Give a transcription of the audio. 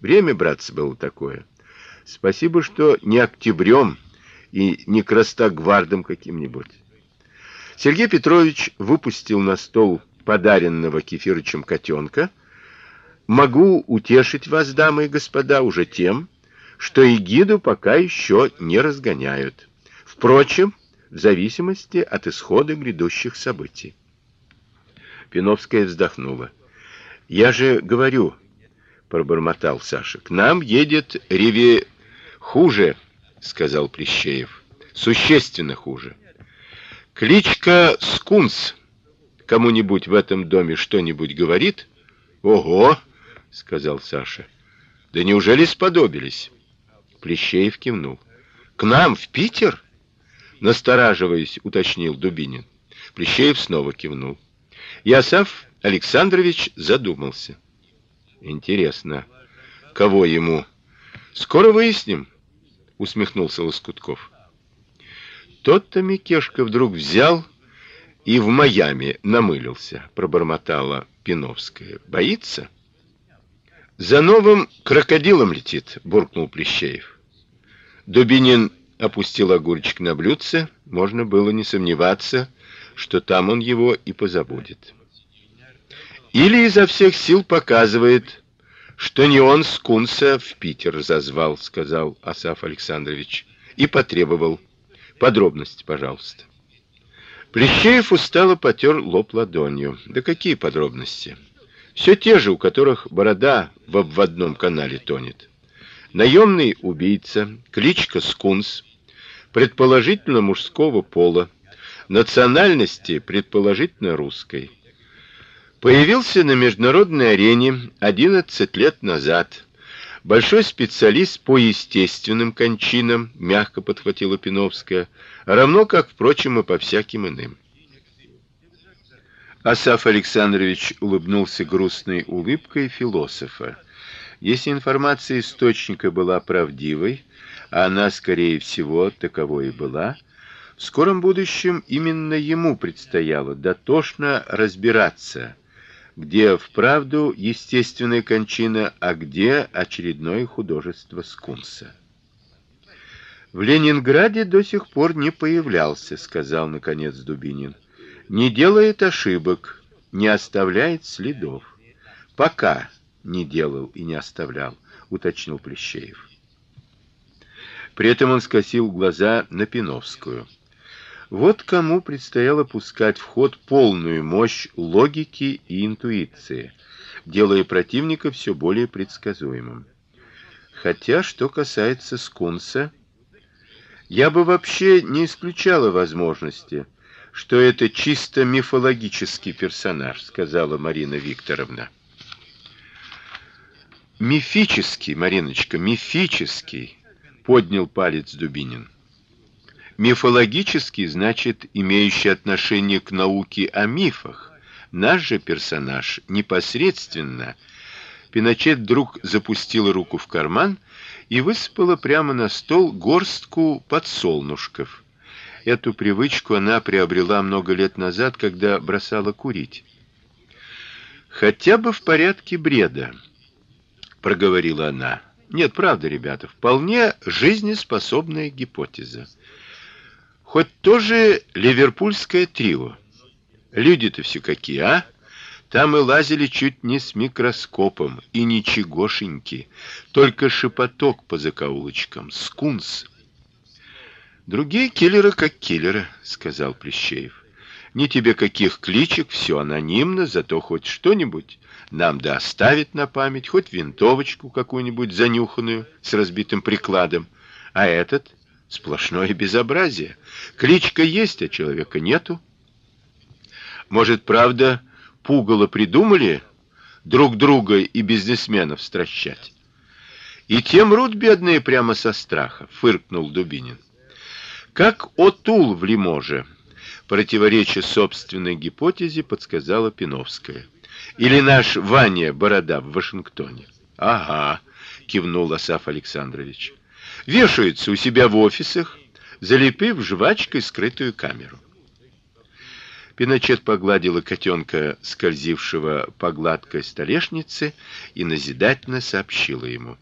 Время, братцы, было такое. Спасибо, что не октябрем и не крастогвардом каким-нибудь. Сергей Петрович выпустил на стол подаренного Кефирычем котенка. Могу утешить вас, дамы и господа, уже тем, что эгиду пока еще не разгоняют. Впрочем, в зависимости от исхода грядущих событий. Пиновская вздохнула. Я же говорю, пробормотал Саша. К нам едет Реви хуже, сказал Плещеев. Существенно хуже. Кличка Скунс. Кому-нибудь в этом доме что-нибудь говорит? Ого, сказал Саша. Да неужели сподобились? Плещеев кивнул. К нам в Питер? настораживаясь, уточнил Дубинин. Плещеев снова кивнул. Ясав Александрович задумался. Интересно, кого ему? Скоро выясним, усмехнулся Лоскутков. Тот-то Микешка вдруг взял и в Майами намылился, пробормотала Пиновская. Боится? За новым крокодилом летит, буркнул Плещеев. Дубинин опустил огурчик на блюдце, можно было не сомневаться, что там он его и позабудет. Или изо всех сил показывает, что не он скунса в Питер зазвал, сказал Асаф Александрович и потребовал подробности, пожалуйста. Плещеев устало потер лоб ладонью. Да какие подробности? Все те же, у которых борода в обводном канале тонет. Наемный убийца, кличка Скунс, предположительно мужского пола, национальности предположительно русской. Появился на международной арене 11 лет назад. Большой специалист по естественным кончинам, мягко подхватила Пиновская, равно как, впрочем, и по всяким иным. Асаф Александрович улыбнулся грустной улыбкой философа. Если информация источника была правдивой, а она, скорее всего, таковой и была, в скором будущем именно ему предстояло дотошно разбираться, где вправду естественная кончина, а где очередное художество скунса. В Ленинграде до сих пор не появлялся, сказал наконец Дубинин. Не делает ошибок, не оставляет следов. Пока не делал и не оставлял, уточнил Плещеев. При этом он скосил глаза на Пиновскую. Вот кому предстояло пускать в ход полную мощь логики и интуиции, делая противника все более предсказуемым. Хотя, что касается Скунса, я бы вообще не исключала возможности, что это чисто мифологический персонаж, сказала Марина Викторовна. Мифический, Мариночка, мифический, поднял палец Дубинин. Мифологический значит имеющий отношение к науке о мифах. Наш же персонаж непосредственно Пиночет вдруг запустила руку в карман и высыпала прямо на стол горстку подсолнушков. Эту привычку она приобрела много лет назад, когда бросала курить. Хотя бы в порядке бреда, проговорила она. Нет, правда, ребята, вполне жизнеспособная гипотеза. Хоть тоже ливерпульское трио. Люди-то все какие, а? Там и лазили чуть не с микроскопом, и ничегошеньки, только шепоток по закоулочкам, скунс. Другие киллеры как киллеры, сказал Плещеев. Ни тебе каких кличек, все анонимно, зато хоть что-нибудь нам да оставит на память, хоть винтовочку какую-нибудь занюханную с разбитым прикладом. А этот сплошное безобразие. Кличка есть, а человека нету. Может, правда, пугало придумали друг друга и бизнесменов стращать? И тем мрут бедные прямо со страха, фыркнул Дубинин. Как отул в Лиможе, противореча собственной гипотезе, подсказала Пиновская. Или наш Ваня Борода в Вашингтоне. Ага, кивнул Асаф Александрович. Вешается у себя в офисах, залепив жвачкой скрытую камеру. Пиночет погладила котенка, скользившего по гладкой столешнице, и назидательно сообщила ему: